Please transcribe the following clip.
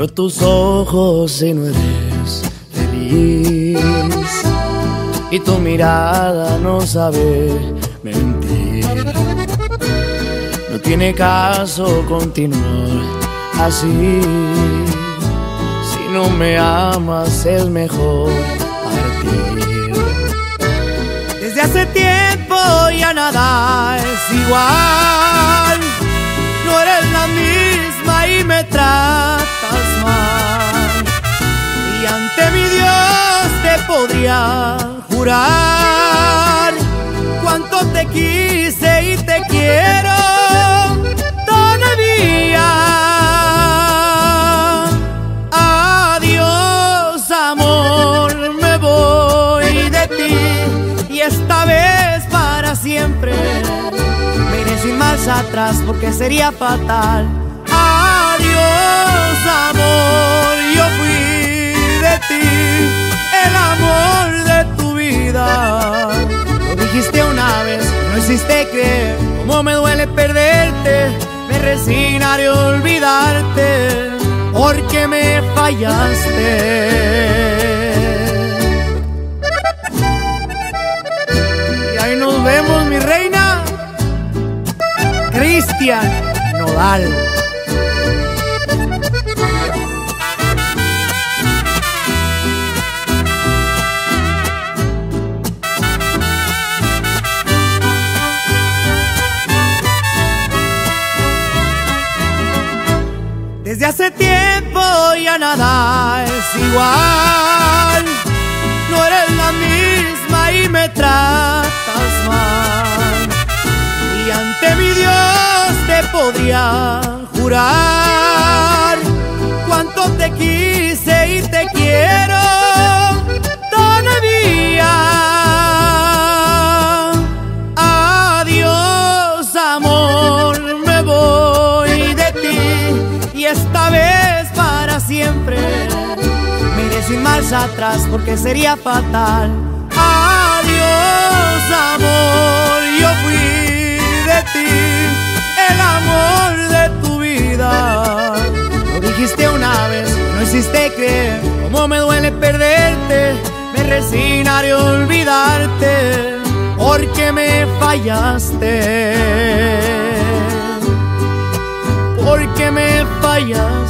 Miro tus ojos y no eres feliz. Y tu mirada no sabe mentir. No tiene caso continuar así. Si no me amas es mejor partir. Desde hace tiempo ya nada es igual. Ante mi Dios te podría jurar cuánto te quise y te quiero todavía. Adiós, amor, me voy de ti y esta vez para siempre. Me iré sin marcha atrás porque sería fatal. Adiós, amor, me duele perderte. Me resignaré a olvidarte porque me fallaste. Y ahí nos vemos, mi reina. Cristian Nodal. Desde hace tiempo ya nada es igual. No eres la misma y me tratas mal. Y ante mi Dios te podría jurar esta vez para siempre. Me iré sin marcha atrás porque sería fatal. Adiós, amor, yo fui de ti, el amor de tu vida. Lo dijiste una vez, no hiciste creer cómo me duele perderte. Me resignaré a olvidarte porque me fallaste. royals